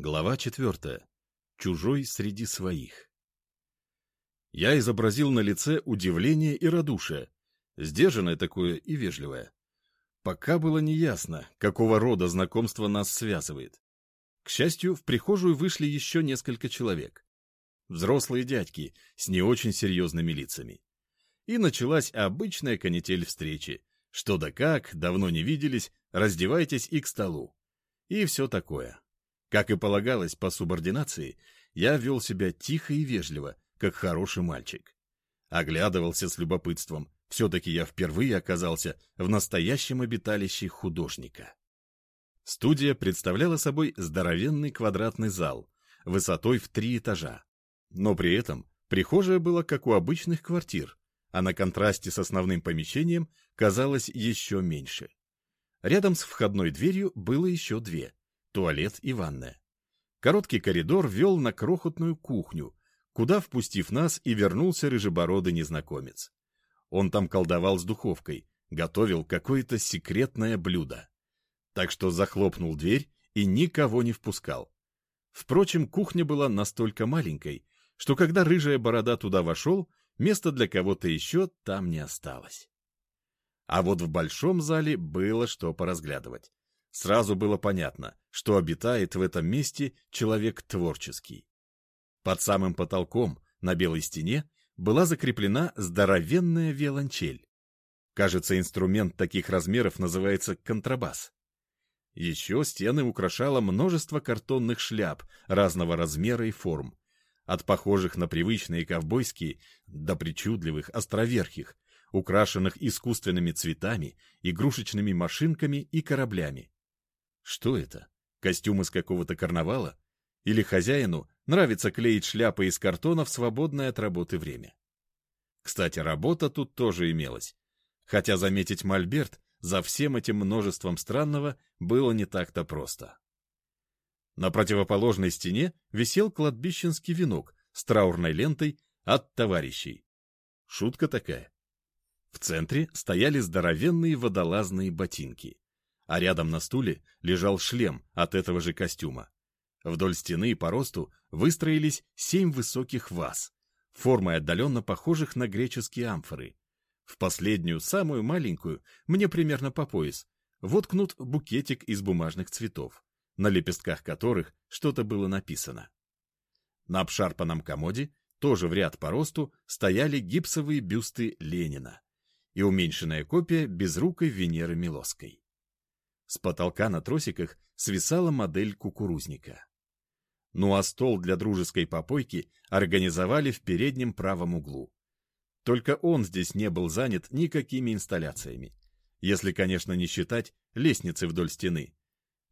Глава четвертая. Чужой среди своих. Я изобразил на лице удивление и радушие, сдержанное такое и вежливое. Пока было неясно, какого рода знакомство нас связывает. К счастью, в прихожую вышли еще несколько человек. Взрослые дядьки с не очень серьезными лицами. И началась обычная канитель встречи. Что да как, давно не виделись, раздевайтесь и к столу. И все такое. Как и полагалось по субординации, я вел себя тихо и вежливо, как хороший мальчик. Оглядывался с любопытством, все-таки я впервые оказался в настоящем обиталище художника. Студия представляла собой здоровенный квадратный зал, высотой в три этажа. Но при этом прихожая была как у обычных квартир, а на контрасте с основным помещением казалось еще меньше. Рядом с входной дверью было еще две туалет и ванная. Короткий коридор вел на крохотную кухню, куда, впустив нас, и вернулся рыжебородый незнакомец. Он там колдовал с духовкой, готовил какое-то секретное блюдо. Так что захлопнул дверь и никого не впускал. Впрочем, кухня была настолько маленькой, что когда рыжая борода туда вошел, места для кого-то еще там не осталось. А вот в большом зале было что поразглядывать. Сразу было понятно, что обитает в этом месте человек творческий. Под самым потолком на белой стене была закреплена здоровенная виолончель. Кажется, инструмент таких размеров называется контрабас. Еще стены украшало множество картонных шляп разного размера и форм, от похожих на привычные ковбойские до причудливых островерхих, украшенных искусственными цветами, игрушечными машинками и кораблями. Что это? Костюм из какого-то карнавала? Или хозяину нравится клеить шляпы из картона в свободное от работы время? Кстати, работа тут тоже имелась. Хотя заметить мольберт за всем этим множеством странного было не так-то просто. На противоположной стене висел кладбищенский венок с траурной лентой от товарищей. Шутка такая. В центре стояли здоровенные водолазные ботинки а рядом на стуле лежал шлем от этого же костюма. Вдоль стены по росту выстроились семь высоких ваз, формой отдаленно похожих на греческие амфоры. В последнюю, самую маленькую, мне примерно по пояс, воткнут букетик из бумажных цветов, на лепестках которых что-то было написано. На обшарпанном комоде, тоже в ряд по росту, стояли гипсовые бюсты Ленина и уменьшенная копия безрукой Венеры Милоской. С потолка на тросиках свисала модель кукурузника. Ну а стол для дружеской попойки организовали в переднем правом углу. Только он здесь не был занят никакими инсталляциями. Если, конечно, не считать лестницы вдоль стены.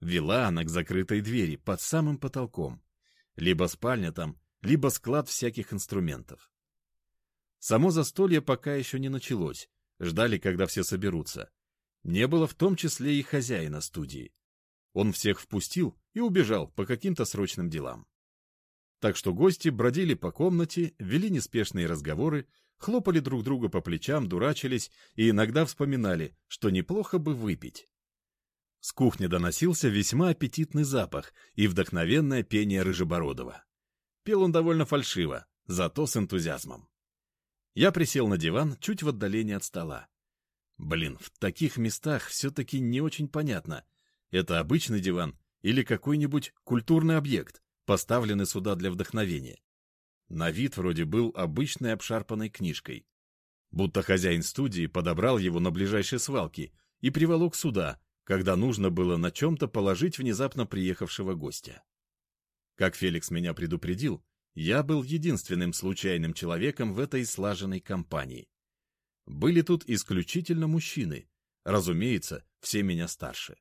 Вела она к закрытой двери под самым потолком. Либо спальня там, либо склад всяких инструментов. Само застолье пока еще не началось. Ждали, когда все соберутся не было в том числе и хозяина студии. Он всех впустил и убежал по каким-то срочным делам. Так что гости бродили по комнате, вели неспешные разговоры, хлопали друг друга по плечам, дурачились и иногда вспоминали, что неплохо бы выпить. С кухни доносился весьма аппетитный запах и вдохновенное пение Рыжебородова. Пел он довольно фальшиво, зато с энтузиазмом. Я присел на диван чуть в отдалении от стола. Блин, в таких местах все-таки не очень понятно, это обычный диван или какой-нибудь культурный объект, поставленный сюда для вдохновения. На вид вроде был обычной обшарпанной книжкой. Будто хозяин студии подобрал его на ближайшей свалке и приволок сюда, когда нужно было на чем-то положить внезапно приехавшего гостя. Как Феликс меня предупредил, я был единственным случайным человеком в этой слаженной компании. Были тут исключительно мужчины, разумеется, все меня старше.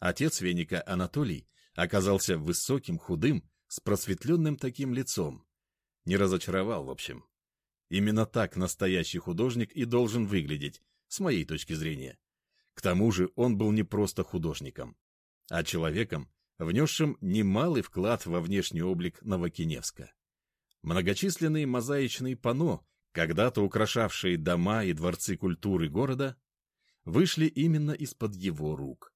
Отец Веника Анатолий оказался высоким, худым, с просветленным таким лицом. Не разочаровал, в общем. Именно так настоящий художник и должен выглядеть, с моей точки зрения. К тому же он был не просто художником, а человеком, внесшим немалый вклад во внешний облик Новокиневска. Многочисленные мозаичные панно когда-то украшавшие дома и дворцы культуры города, вышли именно из-под его рук.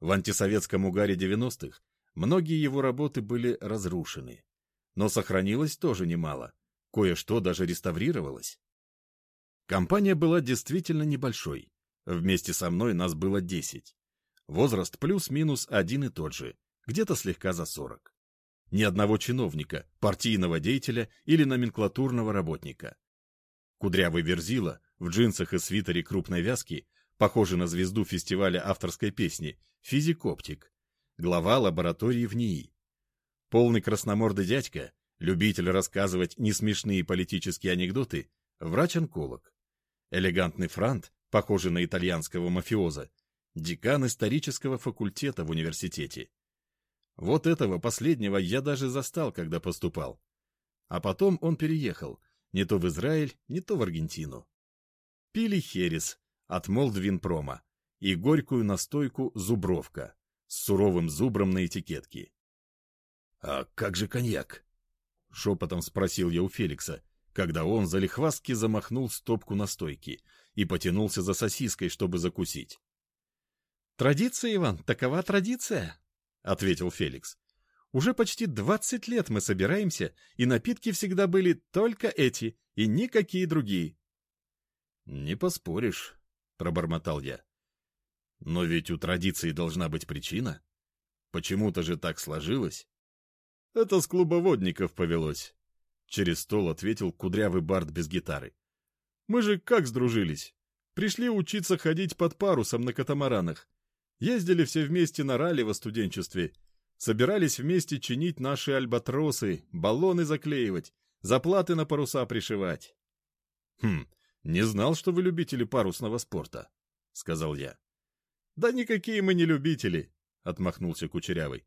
В антисоветском угаре 90-х Многие его работы были разрушены. Но сохранилось тоже немало. Кое-что даже реставрировалось. Компания была действительно небольшой. Вместе со мной нас было десять. Возраст плюс-минус один и тот же, где-то слегка за сорок. Ни одного чиновника, партийного деятеля или номенклатурного работника. Кудрявый Верзила в джинсах и свитере крупной вязки, похожий на звезду фестиваля авторской песни, физик-оптик, глава лаборатории в НИИ. Полный красномордый дядька, любитель рассказывать несмешные политические анекдоты, врач-онколог. Элегантный франт, похожий на итальянского мафиоза, декан исторического факультета в университете. Вот этого последнего я даже застал, когда поступал. А потом он переехал, не то в Израиль, не то в Аргентину. Пили херес от Молдвинпрома и горькую настойку «Зубровка» с суровым зубром на этикетке. — А как же коньяк? — шепотом спросил я у Феликса, когда он залихвастки замахнул стопку настойки и потянулся за сосиской, чтобы закусить. «Традиция, Иван, такова традиция», — ответил Феликс. «Уже почти двадцать лет мы собираемся, и напитки всегда были только эти и никакие другие». «Не поспоришь», — пробормотал я. «Но ведь у традиции должна быть причина. Почему-то же так сложилось». «Это с клубоводников повелось», — через стол ответил кудрявый бард без гитары. «Мы же как сдружились? Пришли учиться ходить под парусом на катамаранах, Ездили все вместе на ралли во студенчестве. Собирались вместе чинить наши альбатросы, баллоны заклеивать, заплаты на паруса пришивать. — Хм, не знал, что вы любители парусного спорта, — сказал я. — Да никакие мы не любители, — отмахнулся Кучерявый.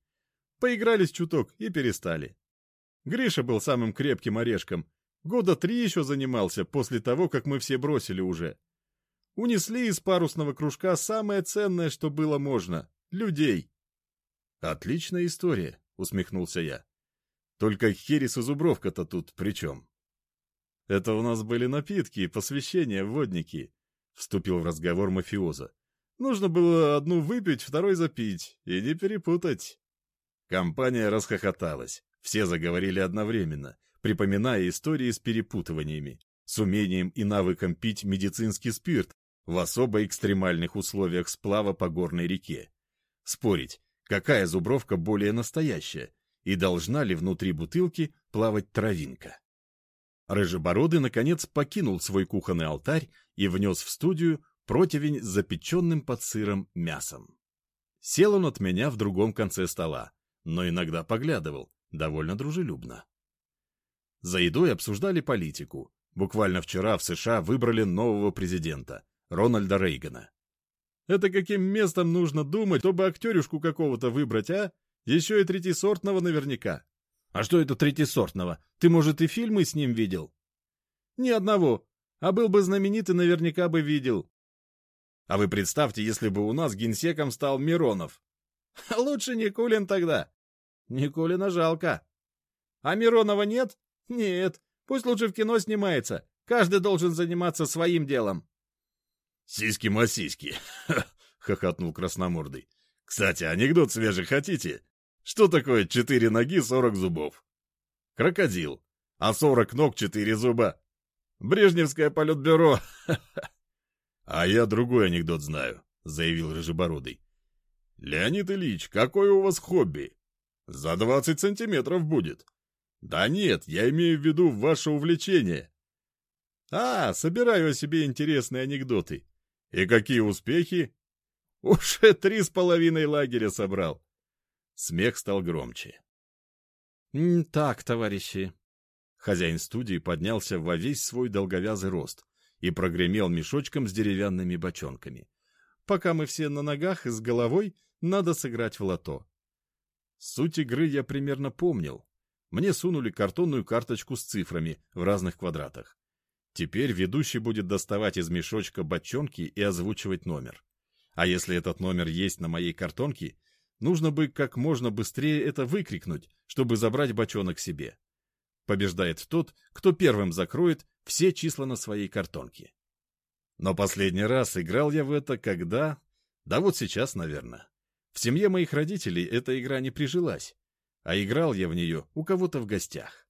Поигрались чуток и перестали. Гриша был самым крепким орешком. Года три еще занимался после того, как мы все бросили уже. Унесли из парусного кружка самое ценное, что было можно — людей. «Отличная история», — усмехнулся я. «Только Херес и Зубровка-то тут при чем?» «Это у нас были напитки и посвящения водники», — вступил в разговор мафиоза. «Нужно было одну выпить, второй запить, и не перепутать». Компания расхохоталась. Все заговорили одновременно, припоминая истории с перепутываниями, с умением и навыком пить медицинский спирт, в особо экстремальных условиях сплава по горной реке. Спорить, какая зубровка более настоящая, и должна ли внутри бутылки плавать травинка. Рыжебородый, наконец, покинул свой кухонный алтарь и внес в студию противень с запеченным под сыром мясом. Сел он от меня в другом конце стола, но иногда поглядывал, довольно дружелюбно. За едой обсуждали политику. Буквально вчера в США выбрали нового президента, Рональда Рейгана. Это каким местом нужно думать, чтобы актерюшку какого-то выбрать, а? Еще и третисортного наверняка. А что это третисортного? Ты, может, и фильмы с ним видел? Ни одного. А был бы знаменитый, наверняка бы видел. А вы представьте, если бы у нас генсеком стал Миронов. Лучше Никулин тогда. Никулина жалко. А Миронова нет? Нет. Пусть лучше в кино снимается. Каждый должен заниматься своим делом. «Сиськи-масиськи!» — хохотнул красномордый. «Кстати, анекдот свежий хотите? Что такое четыре ноги, сорок зубов?» «Крокодил. А сорок ног, четыре зуба. Брежневское политбюро!» «А я другой анекдот знаю», — заявил Рыжебородый. «Леонид Ильич, какое у вас хобби? За двадцать сантиметров будет». «Да нет, я имею в виду ваше увлечение». «А, собираю о себе интересные анекдоты. И какие успехи? Уже три с половиной лагеря собрал. Смех стал громче. «Так, товарищи». Хозяин студии поднялся во весь свой долговязый рост и прогремел мешочком с деревянными бочонками. «Пока мы все на ногах и с головой, надо сыграть в лото». Суть игры я примерно помнил. Мне сунули картонную карточку с цифрами в разных квадратах. Теперь ведущий будет доставать из мешочка бочонки и озвучивать номер. А если этот номер есть на моей картонке, нужно бы как можно быстрее это выкрикнуть, чтобы забрать бочонок себе. Побеждает тот, кто первым закроет все числа на своей картонке. Но последний раз играл я в это когда... Да вот сейчас, наверное. В семье моих родителей эта игра не прижилась, а играл я в нее у кого-то в гостях.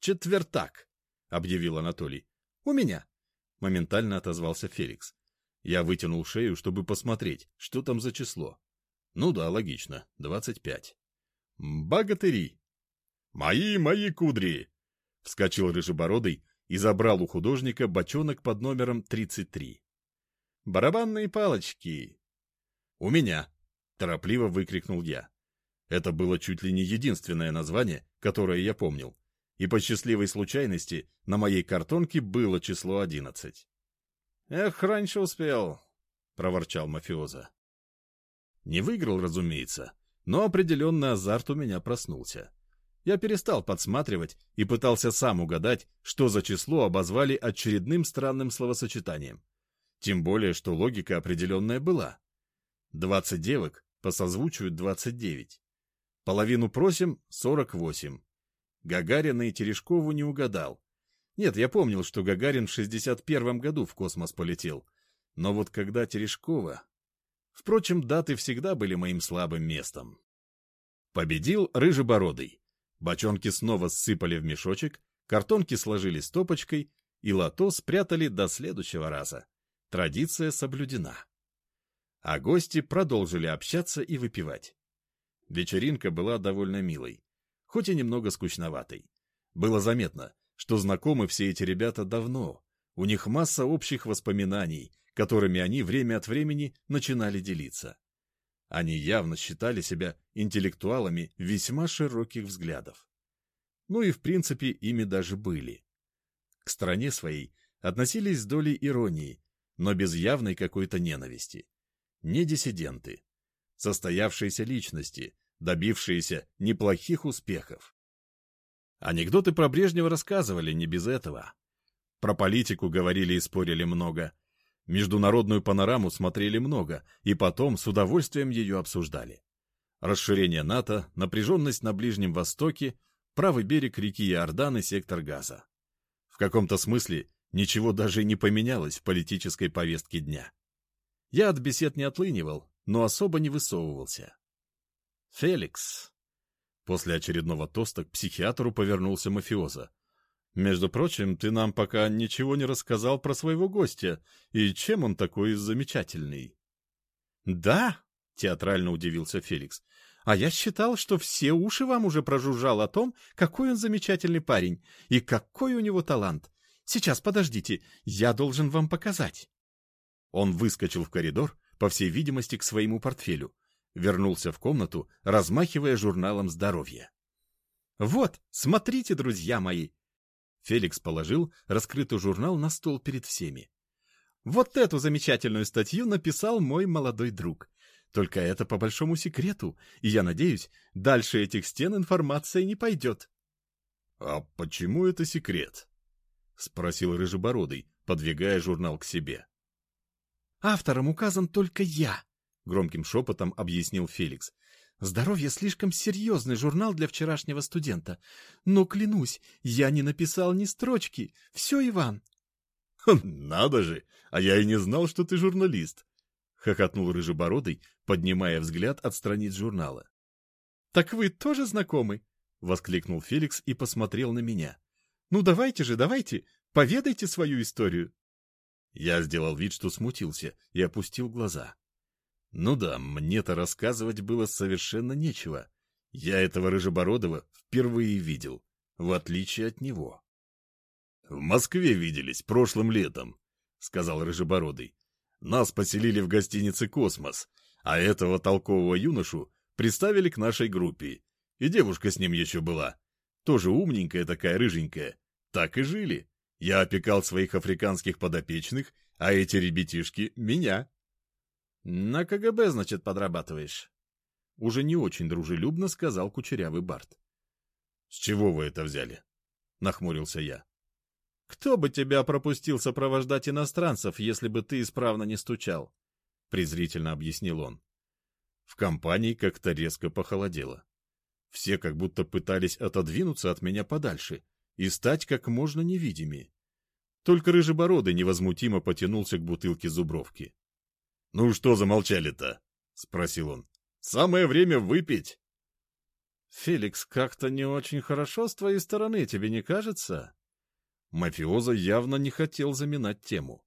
«Четвертак», — объявил Анатолий. «У меня», — моментально отозвался Феликс. Я вытянул шею, чтобы посмотреть, что там за число. Ну да, логично, двадцать пять. «Богатыри!» «Мои, мои кудри!» — вскочил Рыжебородый и забрал у художника бочонок под номером тридцать три. «Барабанные палочки!» «У меня!» — торопливо выкрикнул я. Это было чуть ли не единственное название, которое я помнил, и по счастливой случайности на моей картонке было число одиннадцать. «Эх, раньше успел», — проворчал мафиоза. Не выиграл, разумеется, но определенно азарт у меня проснулся. Я перестал подсматривать и пытался сам угадать, что за число обозвали очередным странным словосочетанием. Тем более, что логика определенная была. Двадцать девок по созвучию двадцать девять. Половину просим — сорок восемь. Гагарина и Терешкову не угадал. Нет, я помнил, что Гагарин в 61-м году в космос полетел. Но вот когда Терешкова... Впрочем, даты всегда были моим слабым местом. Победил Рыжебородый. Бочонки снова сыпали в мешочек, картонки сложили стопочкой, и лото спрятали до следующего раза. Традиция соблюдена. А гости продолжили общаться и выпивать. Вечеринка была довольно милой хоть и немного скучноватой. Было заметно, что знакомы все эти ребята давно, у них масса общих воспоминаний, которыми они время от времени начинали делиться. Они явно считали себя интеллектуалами весьма широких взглядов. Ну и в принципе ими даже были. К стране своей относились с долей иронии, но без явной какой-то ненависти. Не диссиденты. Состоявшиеся личности, добившиеся неплохих успехов. Анекдоты про Брежнева рассказывали не без этого. Про политику говорили и спорили много. Международную панораму смотрели много, и потом с удовольствием ее обсуждали. Расширение НАТО, напряженность на Ближнем Востоке, правый берег реки Иордан и сектор Газа. В каком-то смысле ничего даже не поменялось в политической повестке дня. Я от бесед не отлынивал, но особо не высовывался. «Феликс!» После очередного тоста к психиатру повернулся мафиоза. «Между прочим, ты нам пока ничего не рассказал про своего гостя, и чем он такой замечательный?» «Да?» — театрально удивился Феликс. «А я считал, что все уши вам уже прожужжал о том, какой он замечательный парень и какой у него талант. Сейчас, подождите, я должен вам показать». Он выскочил в коридор, по всей видимости, к своему портфелю, вернулся в комнату, размахивая журналом здоровья. «Вот, смотрите, друзья мои!» Феликс положил раскрытый журнал на стол перед всеми. «Вот эту замечательную статью написал мой молодой друг. Только это по большому секрету, и я надеюсь, дальше этих стен информация не пойдет». «А почему это секрет?» — спросил Рыжебородый, подвигая журнал к себе. «Автором указан только я», громким шепотом объяснил Феликс. Здоровье слишком серьезный журнал для вчерашнего студента. Но клянусь, я не написал ни строчки. Все, Иван. Надо же, а я и не знал, что ты журналист. Хохотнул Рыжебородый, поднимая взгляд от страниц журнала. Так вы тоже знакомы? Воскликнул Феликс и посмотрел на меня. Ну давайте же, давайте, поведайте свою историю. Я сделал вид, что смутился, и опустил глаза. Ну да, мне-то рассказывать было совершенно нечего. Я этого Рыжебородова впервые видел, в отличие от него. — В Москве виделись прошлым летом, — сказал Рыжебородый. — Нас поселили в гостинице «Космос», а этого толкового юношу приставили к нашей группе. И девушка с ним еще была. Тоже умненькая такая, рыженькая. Так и жили. Я опекал своих африканских подопечных, а эти ребятишки — меня. «На КГБ, значит, подрабатываешь?» Уже не очень дружелюбно сказал кучерявый Барт. «С чего вы это взяли?» — нахмурился я. «Кто бы тебя пропустил сопровождать иностранцев, если бы ты исправно не стучал?» — презрительно объяснил он. В компании как-то резко похолодело. Все как будто пытались отодвинуться от меня подальше и стать как можно невидимее. Только Рыжебородый невозмутимо потянулся к бутылке зубровки. «Ну что замолчали-то?» — спросил он. «Самое время выпить!» «Феликс, как-то не очень хорошо с твоей стороны, тебе не кажется?» Мафиоза явно не хотел заминать тему.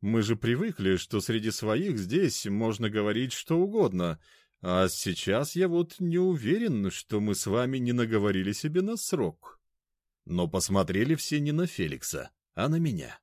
«Мы же привыкли, что среди своих здесь можно говорить что угодно, а сейчас я вот не уверен, что мы с вами не наговорили себе на срок». Но посмотрели все не на Феликса, а на меня.